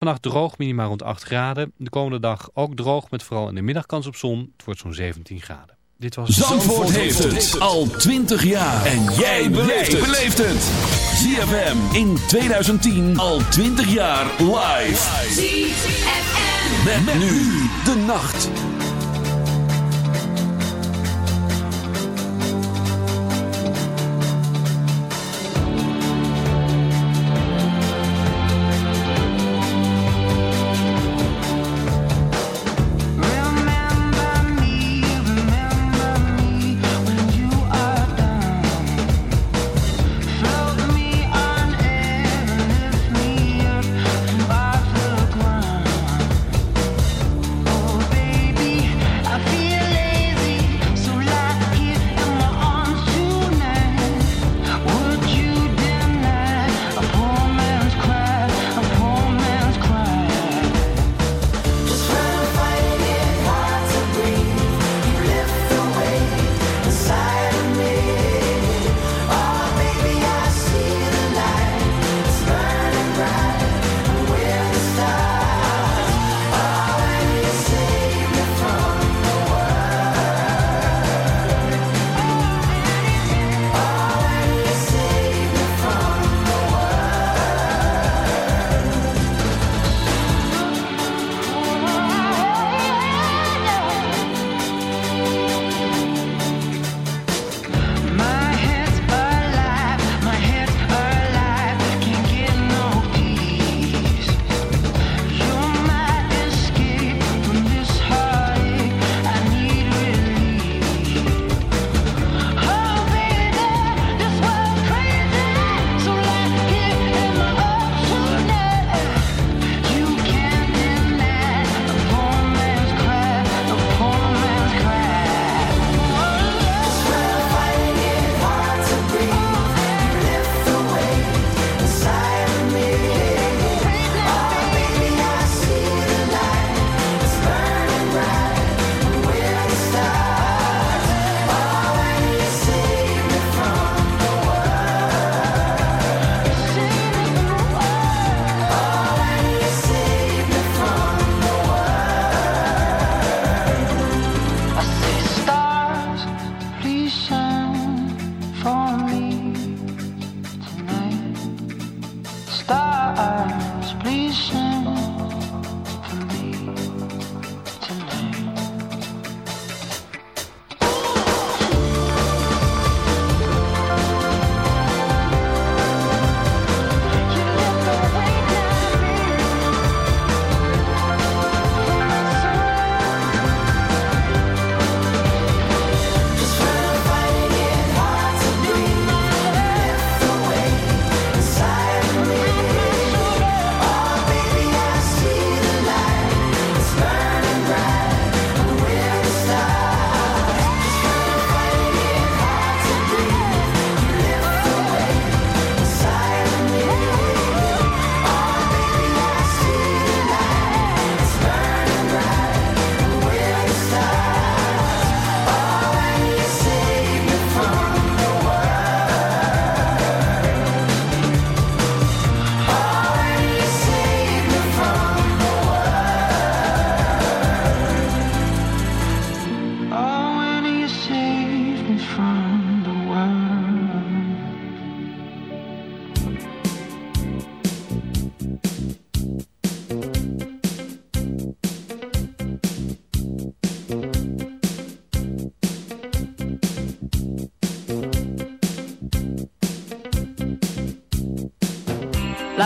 Vannacht droog, minima rond 8 graden. De komende dag ook droog met vooral in de middag kans op zon. Het wordt zo'n 17 graden. Dit was Zandvoort, heeft het al 20 jaar. En jij beleeft het. ZFM in 2010 al 20 jaar live. ZFM. met nu de nacht.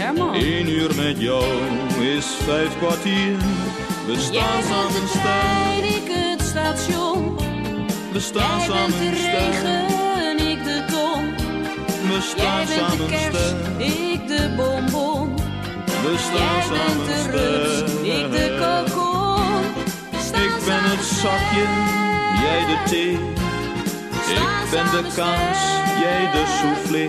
Herman. Eén uur met jou is vijf kwartier. We staan bent samen de stijl. ik het station. We staan Jij bent samen de stijl. regen, ik de ton. We Jij staan bent de samen kerst, ik de bonbon. We Jij staan bent samen de rups, stijl. ik de kokon. Staan Ik ben het samen zakje, jij de thee. Ik ben de kaas, jij de soufflé.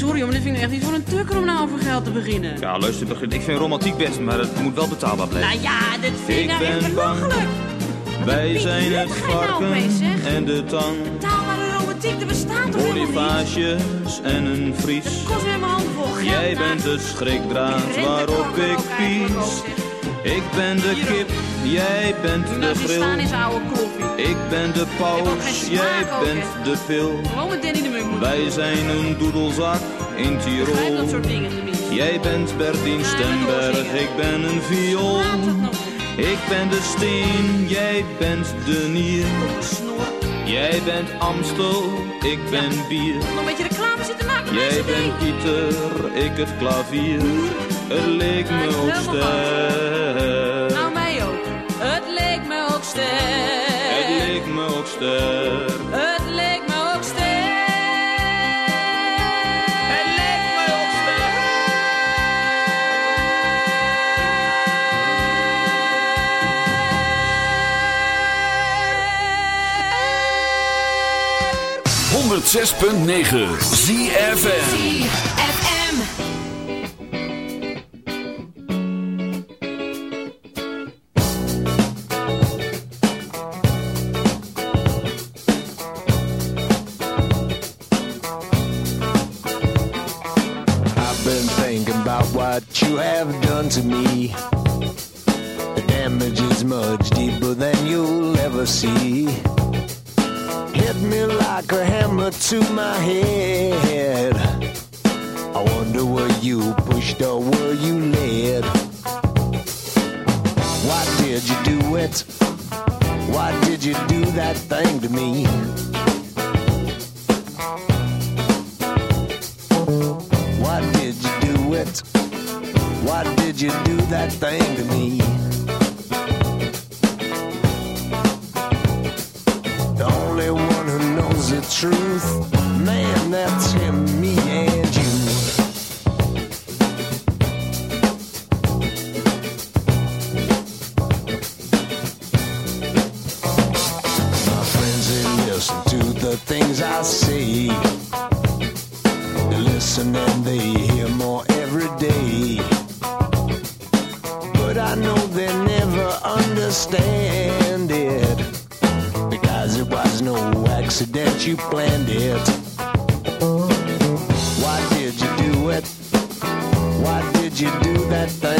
Sorry, maar dit vind ik echt niet voor een tukker om nou over geld te beginnen. Ja, luister, begin- ik vind romantiek best, maar het moet wel betaalbaar blijven. Nou ja, dit vind ik, Ik nou echt belachelijk. Wij zijn het nou varken en de tang. Betaalbare romantiek, er bestaat toch helemaal niet? En een vries. Het kost weer mijn handen vol geld. Jij bent de schrikdraad waarop ik pies. Ik ben de kip, jij bent de nou in grill. zijn oude koffie. Ik ben de paus, jij bent de pil. Gewoon met Danny de Munk moeten. Wij zijn een doedelzak in Ik begrijp Tirol. dat soort dingen tenminste. Jij bent Bertien Stemberg, ik ben een viool. Nou. Ik ben de steen, jij bent de nier. Jij bent Amstel, ik ben bier. Nog een beetje reclame zitten maken Jij bent. Pieter, ik het klavier. Het leek me ook sterk. Nou, mij ook. Het leek me ook sterk. Het leek me ook sterk. 106.9 ZFM. Understand it. Because it was no accident, you planned it. Why did you do it? Why did you do that thing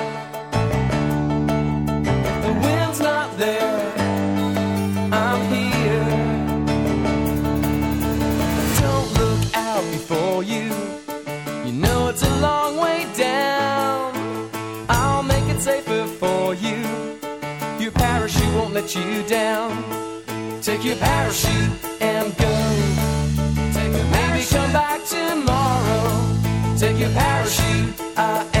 you down. Take your parachute and go. Take your Maybe come back tomorrow. Take your parachute. I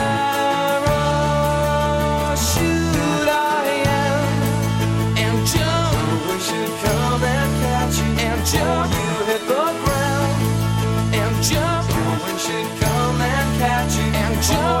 Joe.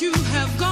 you have gone.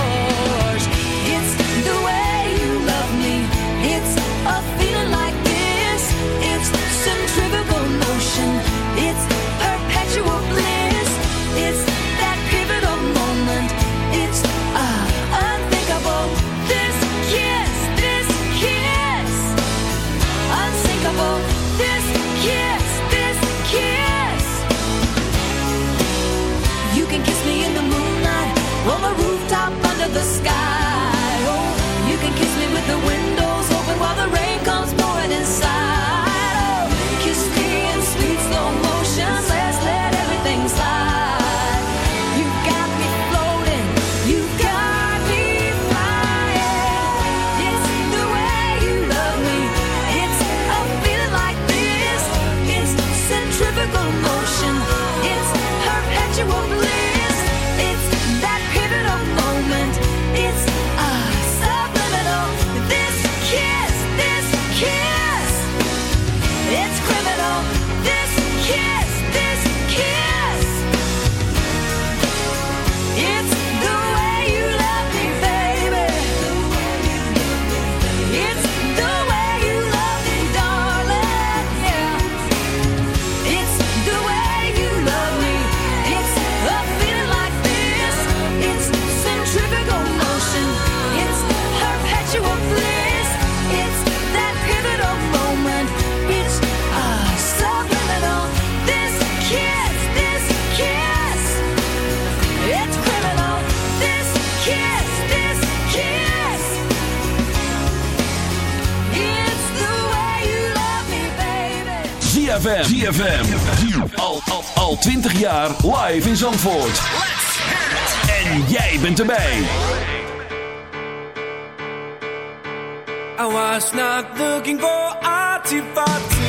ZFM. ZFM. Al, al, al 20 jaar live in Zandvoort. En jij bent erbij. I was not looking for artifacts.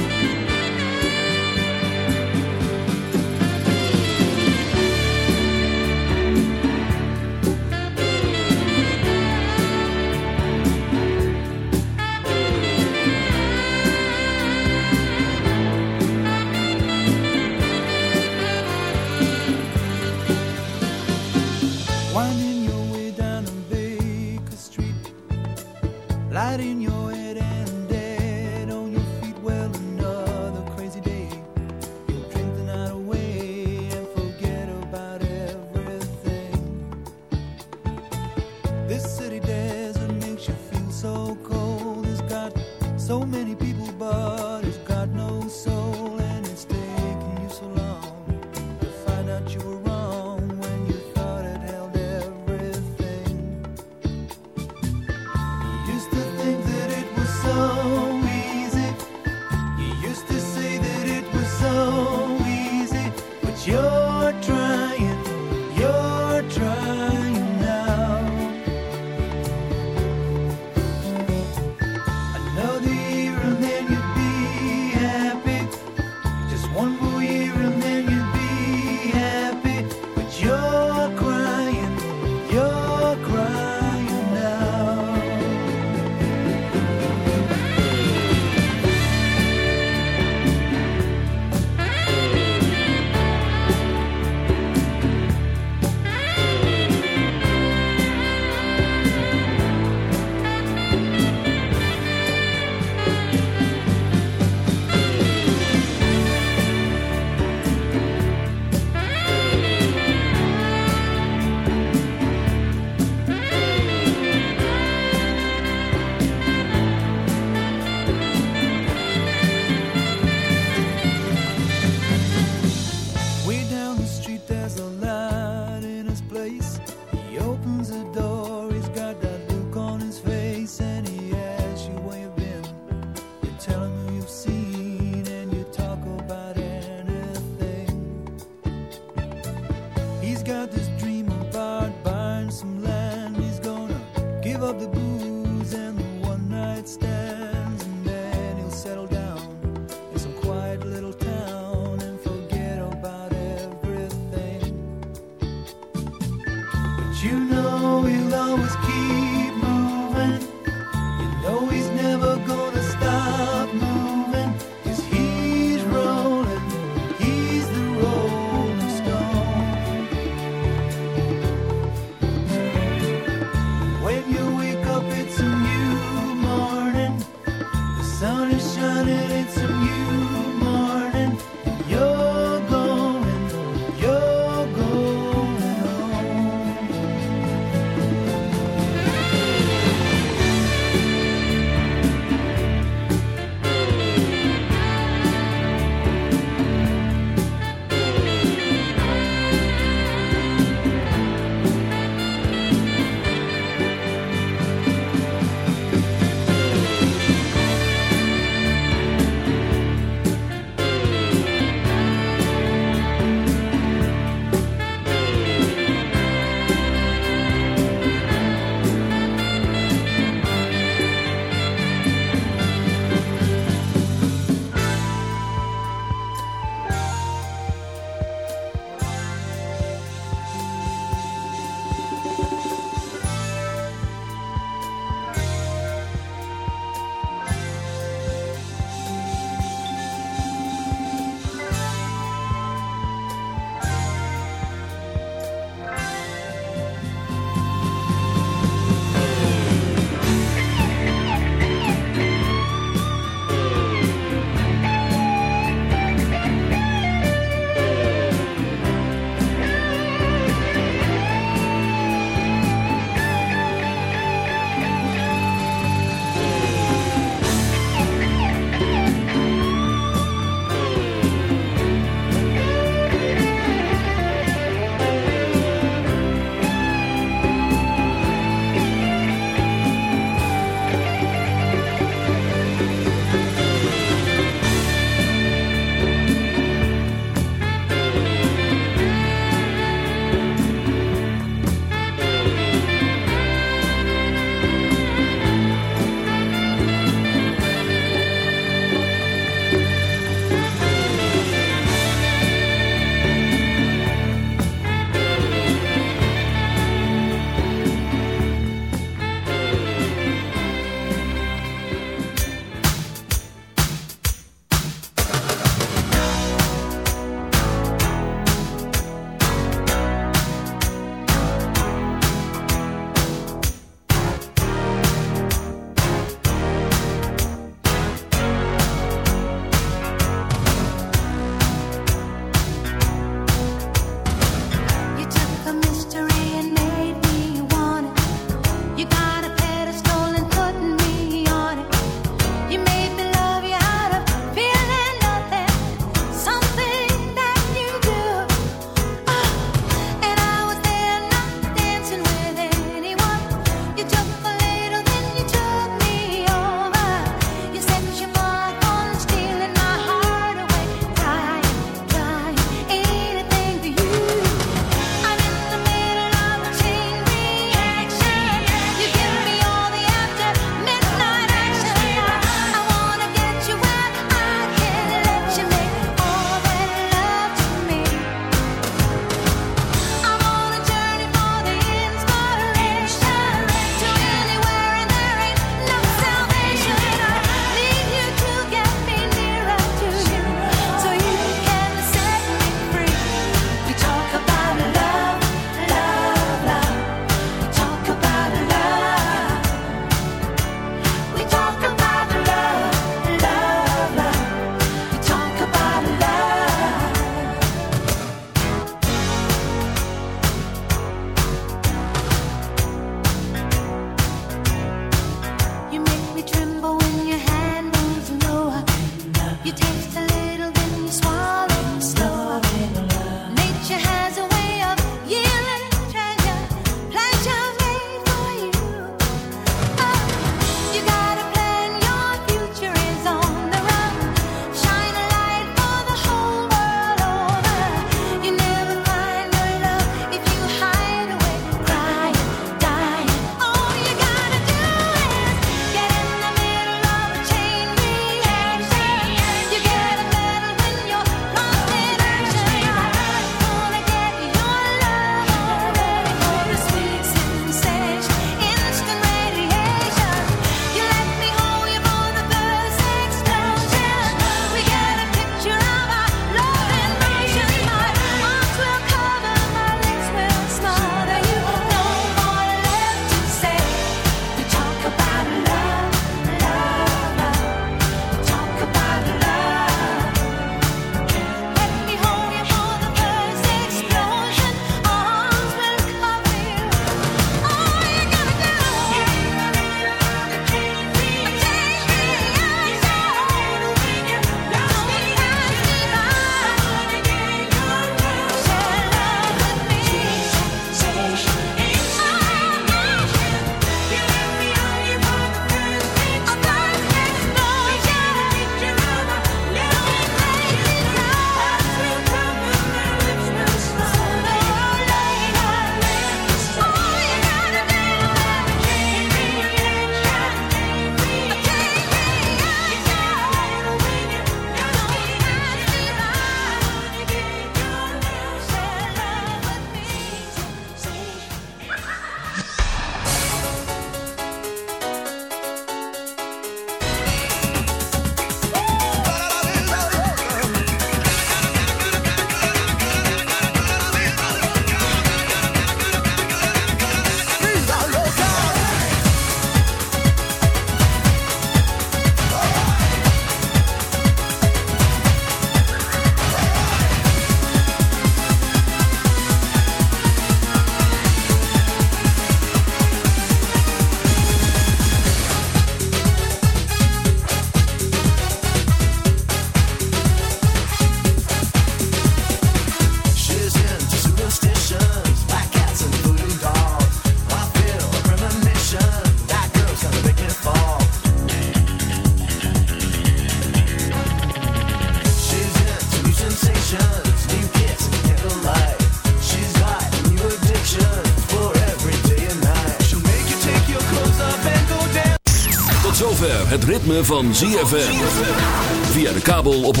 Ritme van ZFM. Via de kabel op 104.5.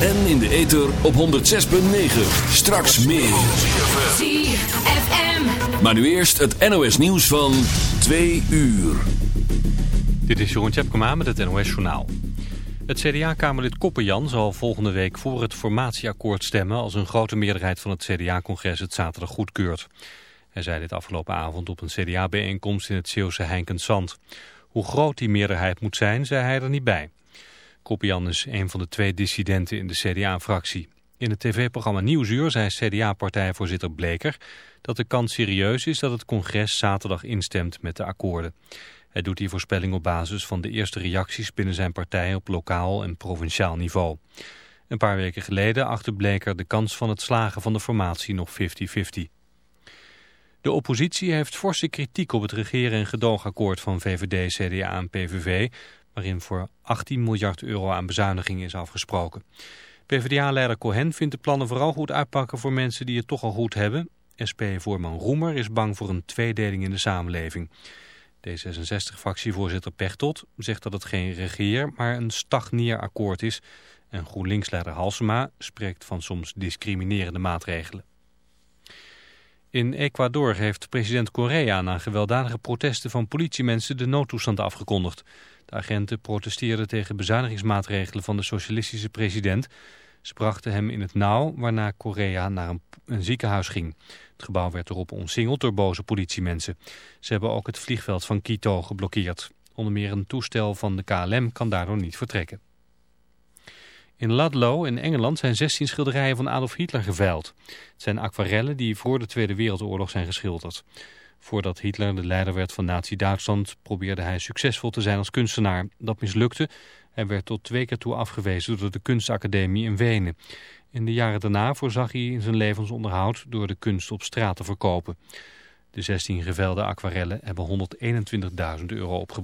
En in de ether op 106.9. Straks meer. ZFM. Maar nu eerst het NOS nieuws van 2 uur. Dit is Jeroen Tjepkema met het NOS Journaal. Het CDA-kamerlid Koppenjan zal volgende week voor het formatieakkoord stemmen... als een grote meerderheid van het CDA-congres het zaterdag goedkeurt. Hij zei dit afgelopen avond op een CDA-bijeenkomst in het Zeeuwse Heinkensand. Hoe groot die meerderheid moet zijn, zei hij er niet bij. Koppenjan is een van de twee dissidenten in de CDA-fractie. In het tv-programma Nieuwsuur zei CDA-partijvoorzitter Bleker... dat de kans serieus is dat het congres zaterdag instemt met de akkoorden. Hij doet die voorspelling op basis van de eerste reacties binnen zijn partij op lokaal en provinciaal niveau. Een paar weken geleden achtte Bleker de kans van het slagen van de formatie nog 50-50. De oppositie heeft forse kritiek op het regeren- en gedoogakkoord van VVD, CDA en PVV, waarin voor 18 miljard euro aan bezuinigingen is afgesproken. PvdA-leider Cohen vindt de plannen vooral goed uitpakken voor mensen die het toch al goed hebben. SP-voorman Roemer is bang voor een tweedeling in de samenleving. D66-fractievoorzitter Pechtold zegt dat het geen regeer, maar een stagneerakkoord is. En GroenLinks-leider Halsema spreekt van soms discriminerende maatregelen. In Ecuador heeft president Correa na gewelddadige protesten van politiemensen de noodtoestand afgekondigd. De agenten protesteerden tegen bezuinigingsmaatregelen van de socialistische president. Ze brachten hem in het nauw, waarna Correa naar een, ziekenhuis ging. Het gebouw werd erop omsingeld door boze politiemensen. Ze hebben ook het vliegveld van Quito geblokkeerd. Onder meer een toestel van de KLM kan daardoor niet vertrekken. In Ludlow in Engeland zijn 16 schilderijen van Adolf Hitler geveild. Het zijn aquarellen die voor de Tweede Wereldoorlog zijn geschilderd. Voordat Hitler de leider werd van Nazi-Duitsland probeerde hij succesvol te zijn als kunstenaar. Dat mislukte. Hij werd tot twee keer toe afgewezen door de kunstacademie in Wenen. In de jaren daarna voorzag hij in zijn levensonderhoud door de kunst op straat te verkopen. De 16 geveilde aquarellen hebben 121.000 euro opgebracht.